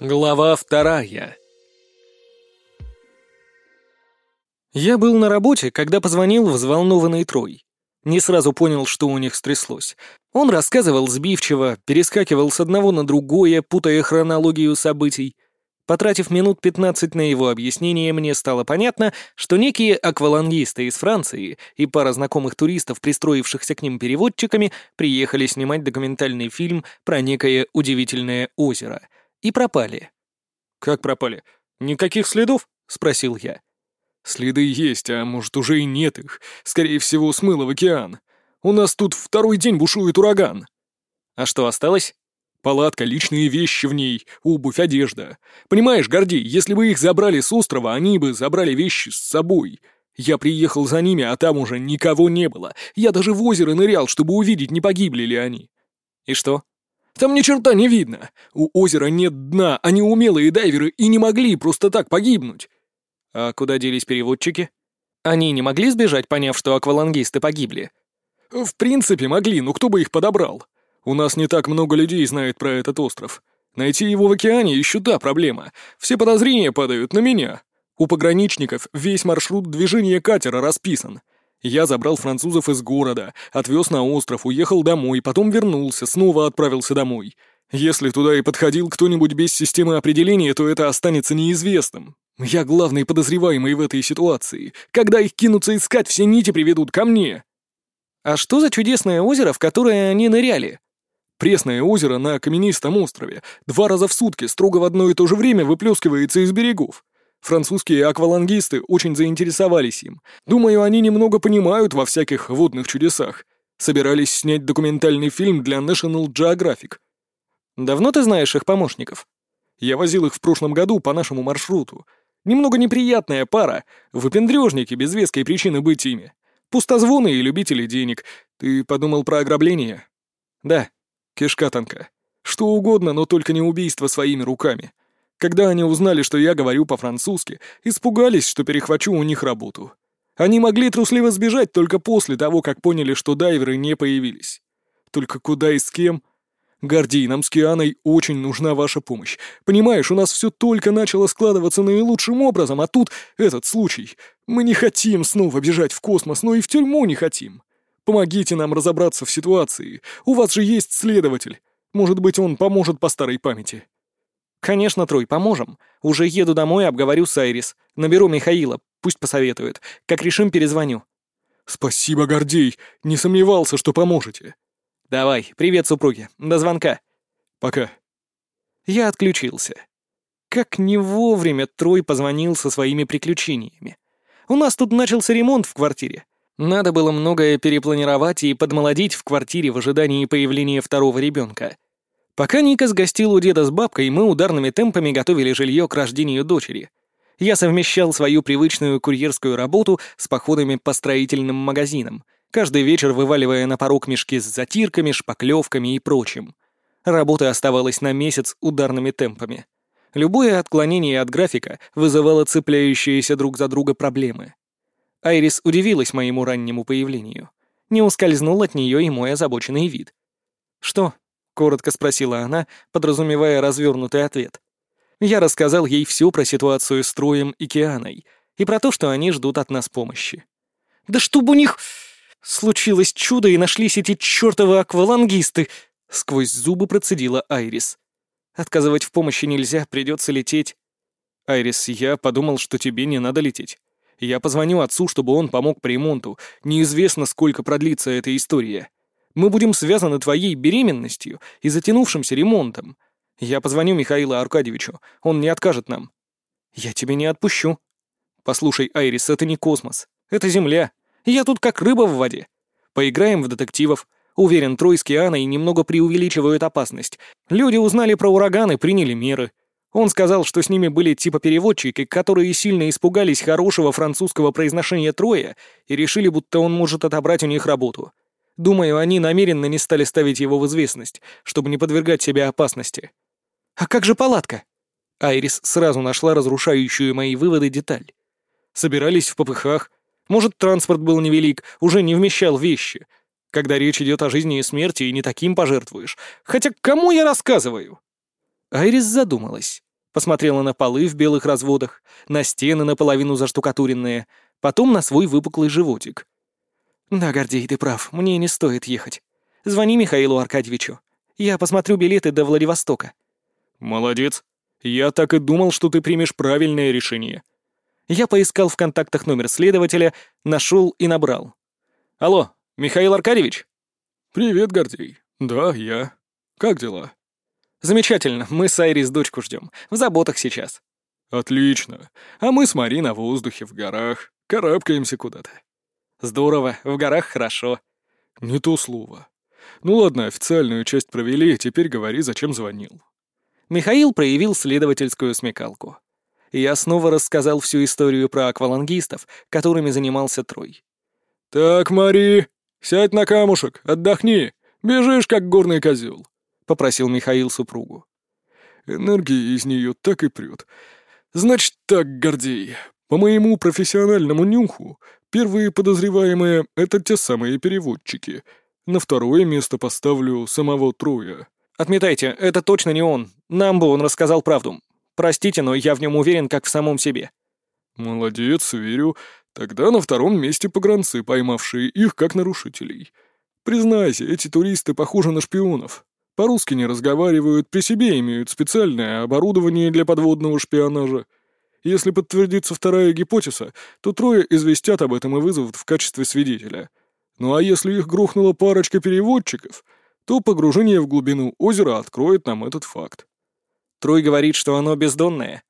Глава вторая Я был на работе, когда позвонил взволнованный Трой. Не сразу понял, что у них стряслось. Он рассказывал сбивчиво, перескакивал с одного на другое, путая хронологию событий. Потратив минут пятнадцать на его объяснение, мне стало понятно, что некие аквалангисты из Франции и пара знакомых туристов, пристроившихся к ним переводчиками, приехали снимать документальный фильм про некое удивительное озеро — и пропали. «Как пропали? Никаких следов?» — спросил я. «Следы есть, а может, уже и нет их. Скорее всего, смыло в океан. У нас тут второй день бушует ураган». «А что осталось?» Палатка, личные вещи в ней, обувь, одежда. Понимаешь, Гордей, если бы их забрали с острова, они бы забрали вещи с собой. Я приехал за ними, а там уже никого не было. Я даже в озеро нырял, чтобы увидеть, не погибли ли они. И что? Там ни черта не видно. У озера нет дна, они умелые дайверы и не могли просто так погибнуть. А куда делись переводчики? Они не могли сбежать, поняв, что аквалангисты погибли? В принципе, могли, но кто бы их подобрал? У нас не так много людей знает про этот остров. Найти его в океане еще та проблема. Все подозрения падают на меня. У пограничников весь маршрут движения катера расписан. Я забрал французов из города, отвез на остров, уехал домой, потом вернулся, снова отправился домой. Если туда и подходил кто-нибудь без системы определения, то это останется неизвестным. Я главный подозреваемый в этой ситуации. Когда их кинутся искать, все нити приведут ко мне. А что за чудесное озеро, в которое они ныряли? Пресное озеро на каменистом острове. Два раза в сутки, строго в одно и то же время выплескивается из берегов. Французские аквалангисты очень заинтересовались им. Думаю, они немного понимают во всяких водных чудесах. Собирались снять документальный фильм для National Geographic. Давно ты знаешь их помощников? Я возил их в прошлом году по нашему маршруту. Немного неприятная пара, выпендрежники без веской причины быть ими. Пустозвоны и любители денег. Ты подумал про ограбление? Да. Кишка тонка. Что угодно, но только не убийство своими руками. Когда они узнали, что я говорю по-французски, испугались, что перехвачу у них работу. Они могли трусливо сбежать только после того, как поняли, что дайверы не появились. Только куда и с кем? Гордей, нам с Кианой очень нужна ваша помощь. Понимаешь, у нас все только начало складываться наилучшим образом, а тут этот случай. Мы не хотим снова бежать в космос, но и в тюрьму не хотим. Помогите нам разобраться в ситуации. У вас же есть следователь. Может быть, он поможет по старой памяти. «Конечно, Трой, поможем. Уже еду домой, обговорю с Айрис. Наберу Михаила, пусть посоветует. Как решим, перезвоню». «Спасибо, Гордей. Не сомневался, что поможете». «Давай, привет, супруге. До звонка». «Пока». Я отключился. Как не вовремя Трой позвонил со своими приключениями. У нас тут начался ремонт в квартире. Надо было многое перепланировать и подмолодить в квартире в ожидании появления второго ребенка. Пока Никас гостил у деда с бабкой, мы ударными темпами готовили жилье к рождению дочери. Я совмещал свою привычную курьерскую работу с походами по строительным магазинам, каждый вечер вываливая на порог мешки с затирками, шпаклевками и прочим. Работа оставалась на месяц ударными темпами. Любое отклонение от графика вызывало цепляющиеся друг за друга проблемы. Айрис удивилась моему раннему появлению. Не ускользнул от нее и мой озабоченный вид. «Что, коротко спросила она, подразумевая развернутый ответ. Я рассказал ей все про ситуацию с Троем и Кианой и про то, что они ждут от нас помощи. «Да чтобы у них случилось чудо и нашлись эти чертовы аквалангисты!» — сквозь зубы процедила Айрис. «Отказывать в помощи нельзя, придется лететь». «Айрис, я подумал, что тебе не надо лететь. Я позвоню отцу, чтобы он помог по ремонту. Неизвестно, сколько продлится эта история». Мы будем связаны твоей беременностью и затянувшимся ремонтом. Я позвоню Михаилу Аркадьевичу, он не откажет нам. Я тебя не отпущу. Послушай, Айрис, это не космос. Это Земля. Я тут как рыба в воде. Поиграем в детективов. Уверен, Трой с Кианой немного преувеличивают опасность. Люди узнали про ураган и приняли меры. Он сказал, что с ними были типа переводчики, которые сильно испугались хорошего французского произношения Троя и решили, будто он может отобрать у них работу. Думаю, они намеренно не стали ставить его в известность, чтобы не подвергать себя опасности. «А как же палатка?» Айрис сразу нашла разрушающую мои выводы деталь. Собирались в попыхах. Может, транспорт был невелик, уже не вмещал вещи. Когда речь идет о жизни и смерти, и не таким пожертвуешь. Хотя кому я рассказываю? Айрис задумалась. Посмотрела на полы в белых разводах, на стены наполовину заштукатуренные, потом на свой выпуклый животик. «Да, Гордей, ты прав, мне не стоит ехать. Звони Михаилу Аркадьевичу. Я посмотрю билеты до Владивостока». «Молодец. Я так и думал, что ты примешь правильное решение». Я поискал в контактах номер следователя, нашел и набрал. «Алло, Михаил Аркадьевич?» «Привет, Гордей. Да, я. Как дела?» «Замечательно. Мы с Айрис дочку ждем. В заботах сейчас». «Отлично. А мы с Мари на воздухе, в горах. Карабкаемся куда-то». «Здорово. В горах хорошо». «Не то слово. Ну ладно, официальную часть провели, теперь говори, зачем звонил». Михаил проявил следовательскую смекалку. Я снова рассказал всю историю про аквалангистов, которыми занимался Трой. «Так, Мари, сядь на камушек, отдохни. Бежишь, как горный козел», — попросил Михаил супругу. Энергия из нее так и прет. Значит так, Гордей, по моему профессиональному нюху, первые подозреваемые — это те самые переводчики. На второе место поставлю самого Троя. Отметайте, это точно не он. Нам бы он рассказал правду. Простите, но я в нем уверен, как в самом себе». «Молодец, верю. Тогда на втором месте погранцы, поймавшие их как нарушителей. Признайся, эти туристы похожи на шпионов. По-русски не разговаривают, при себе имеют специальное оборудование для подводного шпионажа. Если подтвердится вторая гипотеза, то трое известят об этом и вызовут в качестве свидетеля. Ну а если их грохнула парочка переводчиков — то погружение в глубину озера откроет нам этот факт. Трой говорит, что оно бездонное.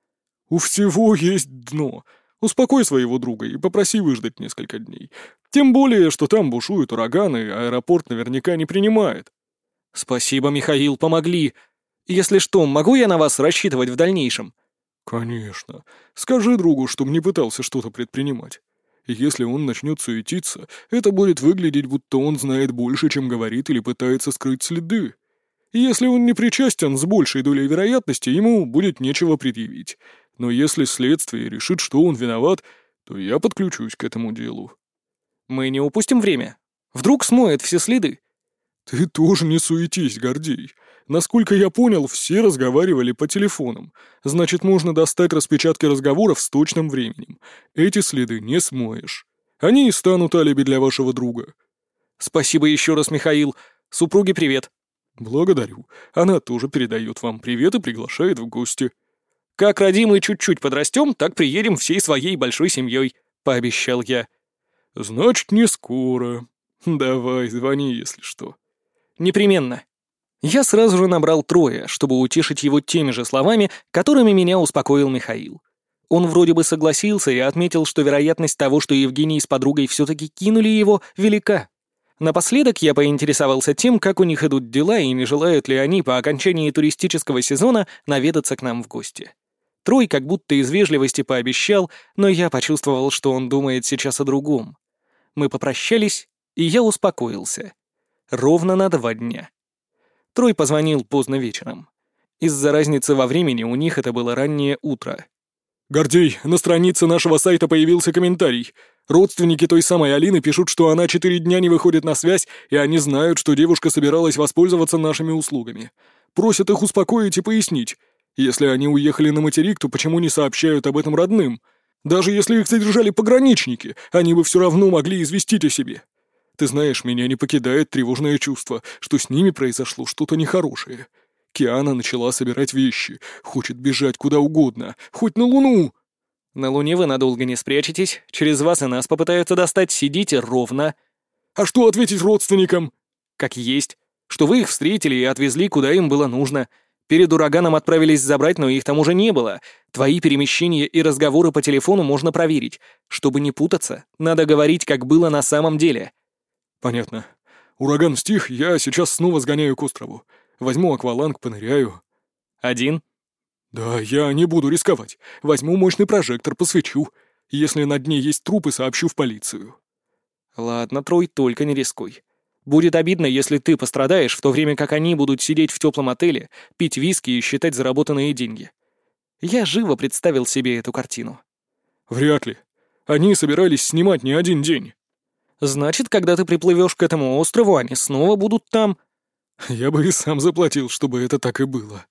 У всего есть дно. Успокой своего друга и попроси выждать несколько дней. Тем более, что там бушуют ураганы, аэропорт наверняка не принимает. Спасибо, Михаил, помогли. Если что, могу я на вас рассчитывать в дальнейшем? Конечно. Скажи другу, чтобы не пытался что-то предпринимать если он начнет суетиться, это будет выглядеть, будто он знает больше, чем говорит или пытается скрыть следы. Если он не причастен с большей долей вероятности, ему будет нечего предъявить. Но если следствие решит, что он виноват, то я подключусь к этому делу. Мы не упустим время. Вдруг смоет все следы. Ты тоже не суетись, Гордей. Насколько я понял, все разговаривали по телефонам. Значит, можно достать распечатки разговоров с точным временем. Эти следы не смоешь. Они и станут алиби для вашего друга. Спасибо еще раз, Михаил. Супруге привет. Благодарю. Она тоже передает вам привет и приглашает в гости. Как родимый чуть-чуть подрастем, так приедем всей своей большой семьей, пообещал я. Значит, не скоро. Давай, звони, если что. Непременно. Я сразу же набрал трое, чтобы утешить его теми же словами, которыми меня успокоил Михаил. Он вроде бы согласился и отметил, что вероятность того, что Евгений с подругой все-таки кинули его, велика. Напоследок я поинтересовался тем, как у них идут дела и не желают ли они по окончании туристического сезона наведаться к нам в гости. Трой как будто из вежливости пообещал, но я почувствовал, что он думает сейчас о другом. Мы попрощались, и я успокоился. Ровно на два дня. Трой позвонил поздно вечером. Из-за разницы во времени у них это было раннее утро. «Гордей, на странице нашего сайта появился комментарий. Родственники той самой Алины пишут, что она четыре дня не выходит на связь, и они знают, что девушка собиралась воспользоваться нашими услугами. Просят их успокоить и пояснить. Если они уехали на материк, то почему не сообщают об этом родным? Даже если их задержали пограничники, они бы все равно могли известить о себе. Ты знаешь, меня не покидает тревожное чувство, что с ними произошло что-то нехорошее. Киана начала собирать вещи, хочет бежать куда угодно, хоть на Луну. На Луне вы надолго не спрячетесь, через вас и нас попытаются достать, сидите ровно. А что ответить родственникам? Как есть. Что вы их встретили и отвезли, куда им было нужно. Перед ураганом отправились забрать, но их там уже не было. Твои перемещения и разговоры по телефону можно проверить. Чтобы не путаться, надо говорить, как было на самом деле. «Понятно. Ураган стих, я сейчас снова сгоняю к острову. Возьму акваланг, поныряю». «Один?» «Да, я не буду рисковать. Возьму мощный прожектор, посвечу. Если на дне есть трупы, сообщу в полицию». «Ладно, Трой, только не рискуй. Будет обидно, если ты пострадаешь, в то время как они будут сидеть в теплом отеле, пить виски и считать заработанные деньги». Я живо представил себе эту картину. «Вряд ли. Они собирались снимать не один день. Значит, когда ты приплывешь к этому острову, они снова будут там. Я бы и сам заплатил, чтобы это так и было.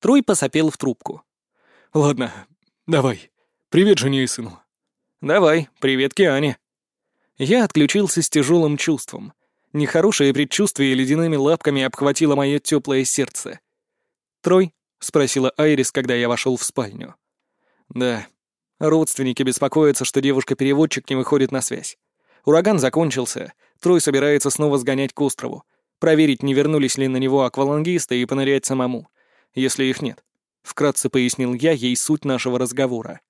Трой посопел в трубку. Ладно, давай. Привет жене и сыну. Давай, привет Киане. Я отключился с тяжелым чувством. Нехорошее предчувствие ледяными лапками обхватило мое теплое сердце. «Трой?» — спросила Айрис, когда я вошел в спальню. «Да. Родственники беспокоятся, что девушка-переводчик не выходит на связь. Ураган закончился, Трой собирается снова сгонять к острову, проверить, не вернулись ли на него аквалангисты и понырять самому, если их нет. Вкратце пояснил я ей суть нашего разговора.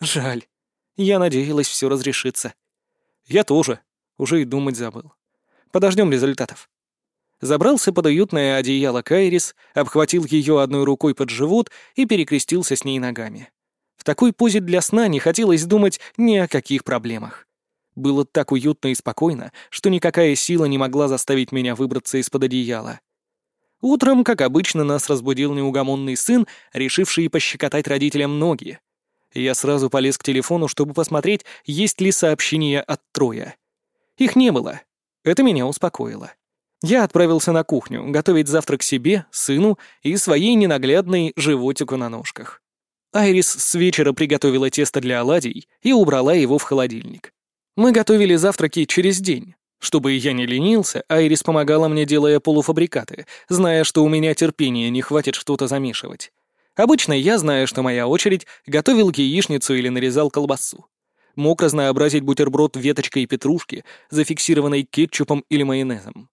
«Жаль. Я надеялась, все разрешится». «Я тоже. Уже и думать забыл. Подождем результатов». Забрался под уютное одеяло Кайрис, обхватил ее одной рукой под живот и перекрестился с ней ногами. В такой позе для сна не хотелось думать ни о каких проблемах. Было так уютно и спокойно, что никакая сила не могла заставить меня выбраться из-под одеяла. Утром, как обычно, нас разбудил неугомонный сын, решивший пощекотать родителям ноги. Я сразу полез к телефону, чтобы посмотреть, есть ли сообщения от Троя. Их не было. Это меня успокоило. Я отправился на кухню, готовить завтрак себе, сыну и своей ненаглядной животику на ножках. Айрис с вечера приготовила тесто для оладий и убрала его в холодильник. Мы готовили завтраки через день. Чтобы я не ленился, Айрис помогала мне, делая полуфабрикаты, зная, что у меня терпения не хватит что-то замешивать. Обычно я, зная, что моя очередь, готовил яичницу или нарезал колбасу. Мог разнообразить бутерброд веточкой петрушки, зафиксированной кетчупом или майонезом.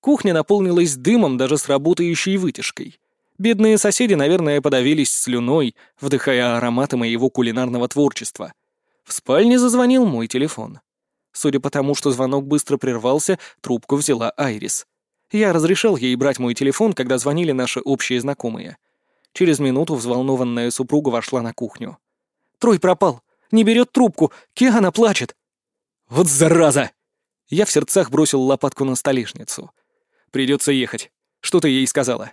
Кухня наполнилась дымом даже с работающей вытяжкой. Бедные соседи, наверное, подавились слюной, вдыхая ароматы моего кулинарного творчества. В спальне зазвонил мой телефон. Судя по тому, что звонок быстро прервался, трубку взяла Айрис. Я разрешал ей брать мой телефон, когда звонили наши общие знакомые. Через минуту взволнованная супруга вошла на кухню. «Трой пропал! Не берет трубку! Киана плачет!» «Вот зараза!» Я в сердцах бросил лопатку на столешницу. «Придется ехать. Что ты ей сказала?»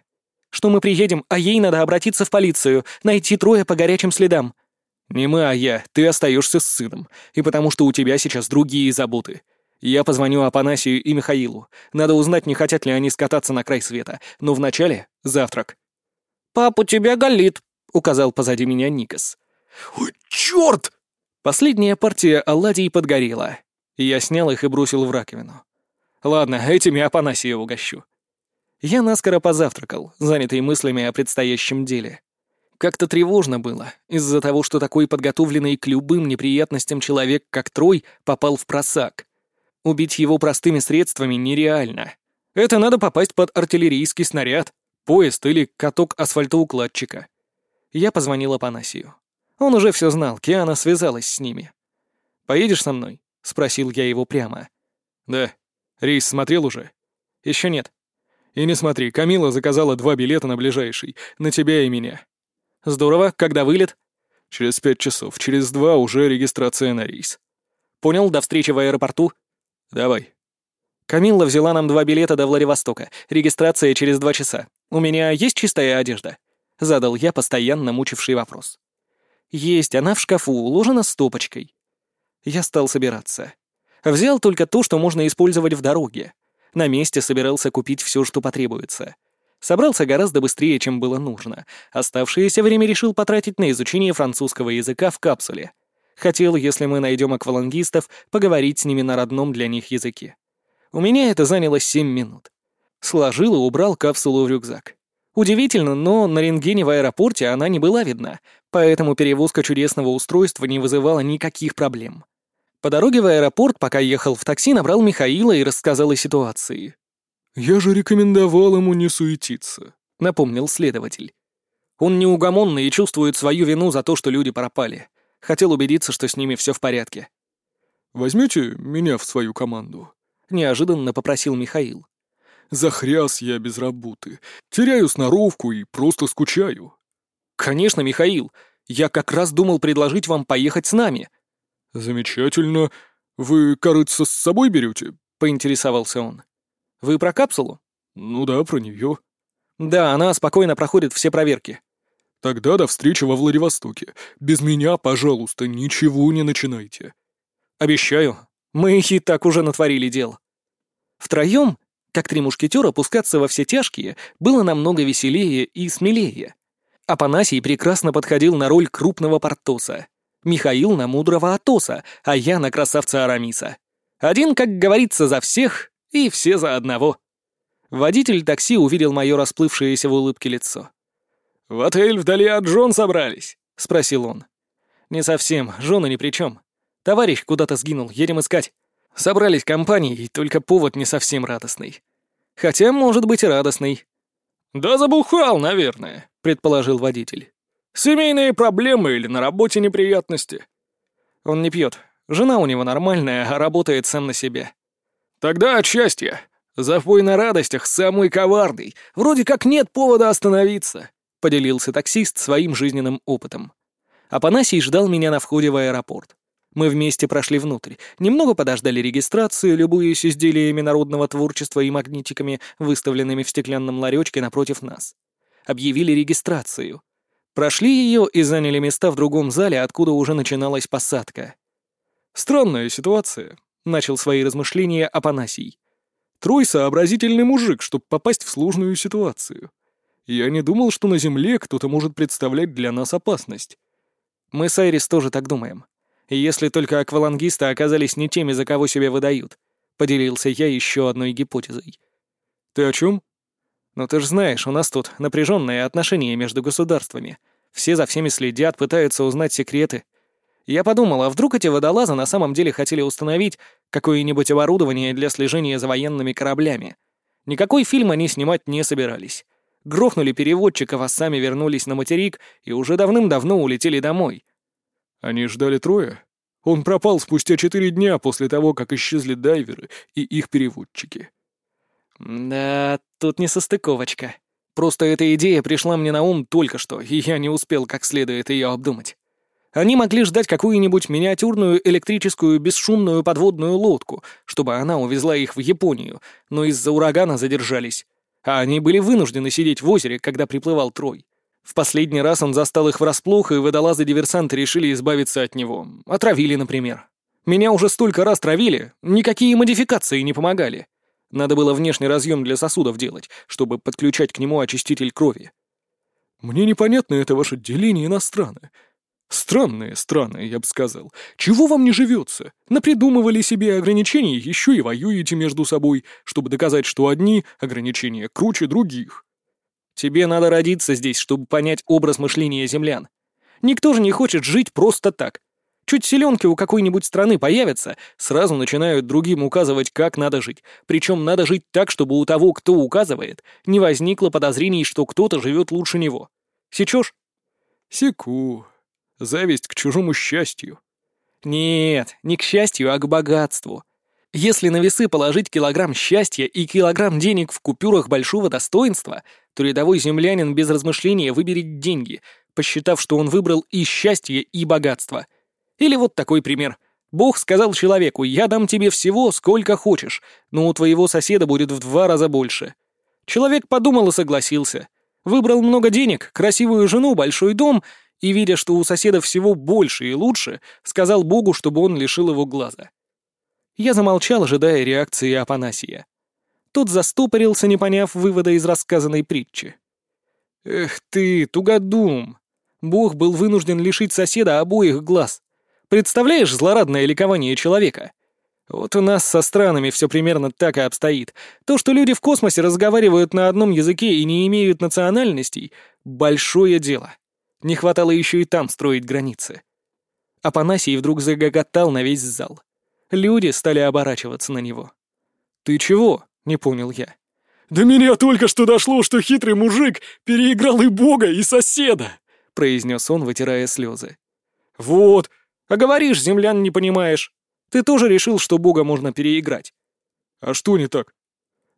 «Что мы приедем, а ей надо обратиться в полицию, найти Троя по горячим следам. «Не мы, а я. Ты остаешься с сыном. И потому что у тебя сейчас другие заботы. Я позвоню Апанасию и Михаилу. Надо узнать, не хотят ли они скататься на край света. Но вначале — завтрак». «Пап, у тебя галит», — указал позади меня Никас. «Ой, черт!» Последняя партия оладий подгорела. Я снял их и бросил в раковину. «Ладно, этими Апанасия угощу». Я наскоро позавтракал, занятый мыслями о предстоящем деле. Как-то тревожно было, из-за того, что такой подготовленный к любым неприятностям человек, как Трой, попал в просак. Убить его простыми средствами нереально. Это надо попасть под артиллерийский снаряд, поезд или каток асфальтоукладчика. Я позвонил Апанасию. Он уже все знал, Киана связалась с ними. «Поедешь со мной?» — спросил я его прямо. «Да. Рейс смотрел уже?» «Еще нет». «И не смотри, Камила заказала два билета на ближайший, на тебя и меня. Здорово. Когда вылет? Через пять часов. Через два уже регистрация на рейс. Понял, до встречи в аэропорту. Давай. Камилла взяла нам два билета до Владивостока. Регистрация через два часа. У меня есть чистая одежда? Задал я постоянно мучивший вопрос. Есть, она в шкафу, уложена стопочкой. Я стал собираться. Взял только то, что можно использовать в дороге. На месте собирался купить все, что потребуется. Собрался гораздо быстрее, чем было нужно. Оставшееся время решил потратить на изучение французского языка в капсуле. Хотел, если мы найдем аквалангистов, поговорить с ними на родном для них языке. У меня это заняло 7 минут. Сложил и убрал капсулу в рюкзак. Удивительно, но на рентгене в аэропорте она не была видна, поэтому перевозка чудесного устройства не вызывала никаких проблем. По дороге в аэропорт, пока ехал в такси, набрал Михаила и рассказал о ситуации. «Я же рекомендовал ему не суетиться», — напомнил следователь. Он неугомонный и чувствует свою вину за то, что люди пропали. Хотел убедиться, что с ними все в порядке. «Возьмете меня в свою команду?» — неожиданно попросил Михаил. «Захряс я без работы. Теряю сноровку и просто скучаю». «Конечно, Михаил. Я как раз думал предложить вам поехать с нами». «Замечательно. Вы, кажется, с собой берете?» — поинтересовался он. Вы про капсулу? Ну да, про нее. Да, она спокойно проходит все проверки. Тогда до встречи во Владивостоке. Без меня, пожалуйста, ничего не начинайте. Обещаю. Мы и так уже натворили дел. Втроем, как три мушкетера, пускаться во все тяжкие было намного веселее и смелее. Апанасий прекрасно подходил на роль крупного Портоса. Михаил на мудрого Атоса, а я на красавца Арамиса. Один, как говорится, за всех, и все за одного. Водитель такси увидел мое расплывшееся в улыбке лицо. «В отель вдали от Джон собрались?» — спросил он. «Не совсем, жены ни при чем. Товарищ куда-то сгинул, едем искать. Собрались компанией, только повод не совсем радостный. Хотя, может быть, и радостный». «Да забухал, наверное», — предположил водитель. «Семейные проблемы или на работе неприятности?» «Он не пьет. Жена у него нормальная, а работает сам на себе». «Тогда от счастья. Запой на радостях самый коварный. Вроде как нет повода остановиться», — поделился таксист своим жизненным опытом. Апанасий ждал меня на входе в аэропорт. Мы вместе прошли внутрь, немного подождали регистрацию, любуясь изделиями народного творчества и магнитиками, выставленными в стеклянном ларечке напротив нас. Объявили регистрацию. Прошли ее и заняли места в другом зале, откуда уже начиналась посадка. «Странная ситуация», — начал свои размышления Апанасий. «Трой — сообразительный мужик, чтобы попасть в сложную ситуацию. Я не думал, что на Земле кто-то может представлять для нас опасность». «Мы с Айрис тоже так думаем», если только аквалангисты оказались не теми, за кого себя выдают», — поделился я еще одной гипотезой. «Ты о чем? «Ну ты же знаешь, у нас тут напряженные отношения между государствами. Все за всеми следят, пытаются узнать секреты. Я подумал, а вдруг эти водолазы на самом деле хотели установить какое-нибудь оборудование для слежения за военными кораблями? Никакой фильм они снимать не собирались. Грохнули переводчиков, а сами вернулись на материк и уже давным-давно улетели домой. Они ждали трое. Он пропал спустя четыре дня после того, как исчезли дайверы и их переводчики. Да, тут не состыковочка. Просто эта идея пришла мне на ум только что, и я не успел как следует ее обдумать. Они могли ждать какую-нибудь миниатюрную электрическую бесшумную подводную лодку, чтобы она увезла их в Японию, но из-за урагана задержались. А они были вынуждены сидеть в озере, когда приплывал Трой. В последний раз он застал их врасплох, и водолазы-диверсанты решили избавиться от него. Отравили, например. Меня уже столько раз травили, никакие модификации не помогали. Надо было внешний разъем для сосудов делать, чтобы подключать к нему очиститель крови. Мне непонятно это ваше деление на страны. Странные страны, я бы сказал. Чего вам не живется? Напридумывали себе ограничений, еще и воюете между собой, чтобы доказать, что одни ограничения круче других. Тебе надо родиться здесь, чтобы понять образ мышления землян. Никто же не хочет жить просто так. Чуть селенки у какой-нибудь страны появятся, сразу начинают другим указывать, как надо жить. Причем надо жить так, чтобы у того, кто указывает, не возникло подозрений, что кто-то живет лучше него. Сечешь? Секу. Зависть к чужому счастью. Нет, не к счастью, а к богатству. Если на весы положить килограмм счастья и килограмм денег в купюрах большого достоинства, то рядовой землянин без размышления выберет деньги, посчитав, что он выбрал и счастье, и богатство. Или вот такой пример. Бог сказал человеку, я дам тебе всего, сколько хочешь, но у твоего соседа будет в два раза больше. Человек подумал и согласился. Выбрал много денег, красивую жену, большой дом и, видя, что у соседа всего больше и лучше, сказал Богу, чтобы он лишил его глаза. Я замолчал, ожидая реакции Апанасия. Тот застопорился, не поняв вывода из рассказанной притчи. «Эх ты, тугодум! Бог был вынужден лишить соседа обоих глаз. Представляешь злорадное ликование человека? Вот у нас со странами все примерно так и обстоит. То, что люди в космосе разговаривают на одном языке и не имеют национальностей — большое дело. Не хватало еще и там строить границы». Апанасий вдруг загоготал на весь зал. Люди стали оборачиваться на него. «Ты чего?» Не понял я. «До меня только что дошло, что хитрый мужик переиграл и бога, и соседа!» произнес он, вытирая слезы. «Вот, а говоришь, землян не понимаешь. Ты тоже решил, что бога можно переиграть?» «А что не так?»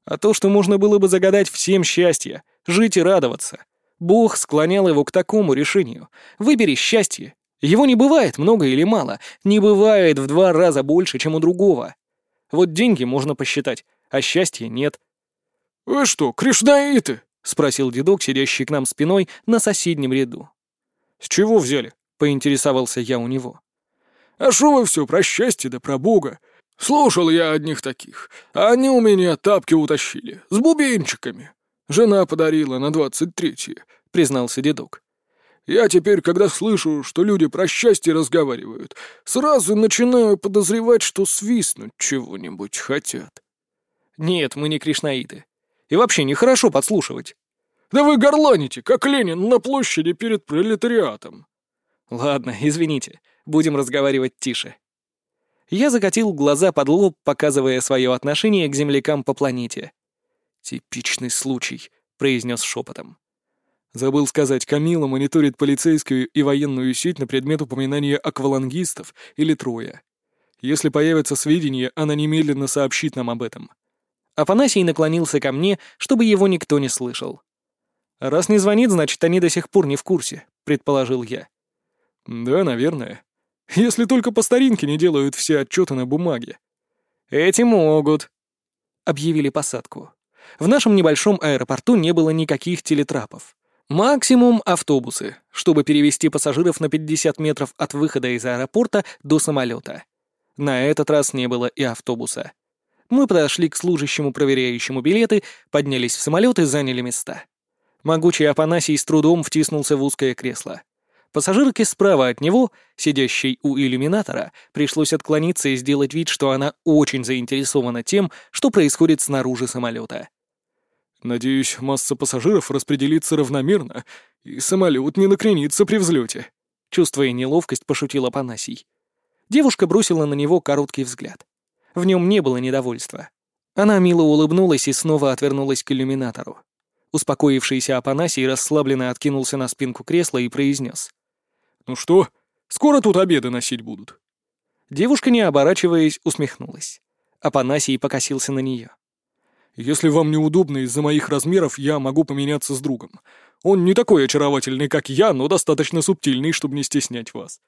«А то, что можно было бы загадать всем счастье, жить и радоваться. Бог склонял его к такому решению. Выбери счастье. Его не бывает много или мало, не бывает в два раза больше, чем у другого. Вот деньги можно посчитать, а счастья нет. «Вы что, кришнаиты?» — спросил дедок, сидящий к нам спиной на соседнем ряду. «С чего взяли?» — поинтересовался я у него. «А шо вы все про счастье да про Бога? Слушал я одних таких, а они у меня тапки утащили, с бубенчиками. Жена подарила на двадцать третье», — признался дедок. Я теперь, когда слышу, что люди про счастье разговаривают, сразу начинаю подозревать, что свистнуть чего-нибудь хотят. Нет, мы не кришнаиты. И вообще нехорошо подслушивать. Да вы горланите, как Ленин на площади перед пролетариатом. Ладно, извините, будем разговаривать тише. Я закатил глаза под лоб, показывая свое отношение к землякам по планете. «Типичный случай», — произнес шепотом. Забыл сказать, Камила мониторит полицейскую и военную сеть на предмет упоминания аквалангистов или Троя. Если появятся сведения, она немедленно сообщит нам об этом. Афанасий наклонился ко мне, чтобы его никто не слышал. «Раз не звонит, значит, они до сих пор не в курсе», — предположил я. «Да, наверное. Если только по старинке не делают все отчеты на бумаге». «Эти могут», — объявили посадку. В нашем небольшом аэропорту не было никаких телетрапов. Максимум автобусы, чтобы перевести пассажиров на 50 метров от выхода из аэропорта до самолета. На этот раз не было и автобуса. Мы подошли к служащему, проверяющему билеты, поднялись в самолет и заняли места. Могучий Апанасий с трудом втиснулся в узкое кресло. Пассажирке справа от него, сидящей у иллюминатора, пришлось отклониться и сделать вид, что она очень заинтересована тем, что происходит снаружи самолета. Надеюсь, масса пассажиров распределится равномерно, и самолет не накренится при взлете. Чувствуя неловкость, пошутил Апанасий. Девушка бросила на него короткий взгляд. В нем не было недовольства. Она мило улыбнулась и снова отвернулась к иллюминатору. Успокоившийся Апанасий расслабленно откинулся на спинку кресла и произнес. «Ну что, скоро тут обеды носить будут?» Девушка, не оборачиваясь, усмехнулась. Апанасий покосился на нее. Если вам неудобно из-за моих размеров, я могу поменяться с другом. Он не такой очаровательный, как я, но достаточно субтильный, чтобы не стеснять вас».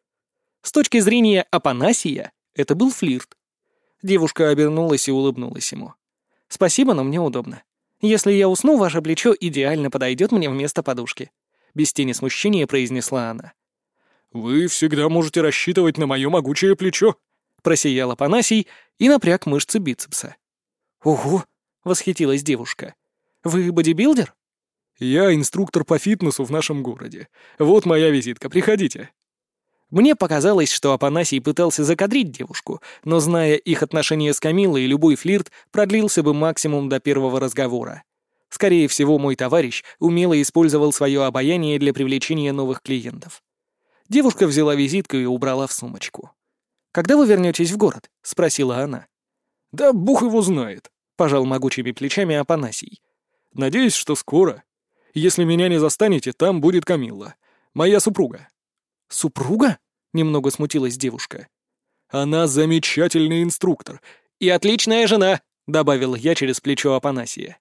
С точки зрения Апанасия, это был флирт. Девушка обернулась и улыбнулась ему. «Спасибо, но мне удобно. Если я усну, ваше плечо идеально подойдет мне вместо подушки», — без тени смущения произнесла она. «Вы всегда можете рассчитывать на мое могучее плечо», — просиял Апанасий и напряг мышцы бицепса. «Ого, — восхитилась девушка. «Вы бодибилдер?» «Я инструктор по фитнесу в нашем городе. Вот моя визитка, приходите». Мне показалось, что Апанасий пытался закадрить девушку, но, зная их отношения с Камилой, любой флирт продлился бы максимум до первого разговора. Скорее всего, мой товарищ умело использовал свое обаяние для привлечения новых клиентов. Девушка взяла визитку и убрала в сумочку. «Когда вы вернетесь в город?» — спросила она. «Да бух его знает», пожал могучими плечами Апанасий. «Надеюсь, что скоро. Если меня не застанете, там будет Камилла, моя супруга». «Супруга?» — немного смутилась девушка. «Она замечательный инструктор и отличная жена», — добавил я через плечо Апанасия.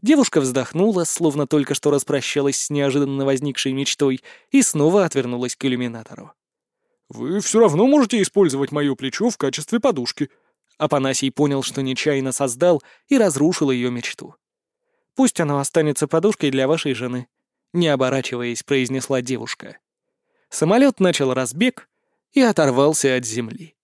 Девушка вздохнула, словно только что распрощалась с неожиданно возникшей мечтой, и снова отвернулась к иллюминатору. «Вы все равно можете использовать мое плечо в качестве подушки», Апанасий понял, что нечаянно создал и разрушил ее мечту. «Пусть оно останется подушкой для вашей жены», — не оборачиваясь, произнесла девушка. Самолет начал разбег и оторвался от земли.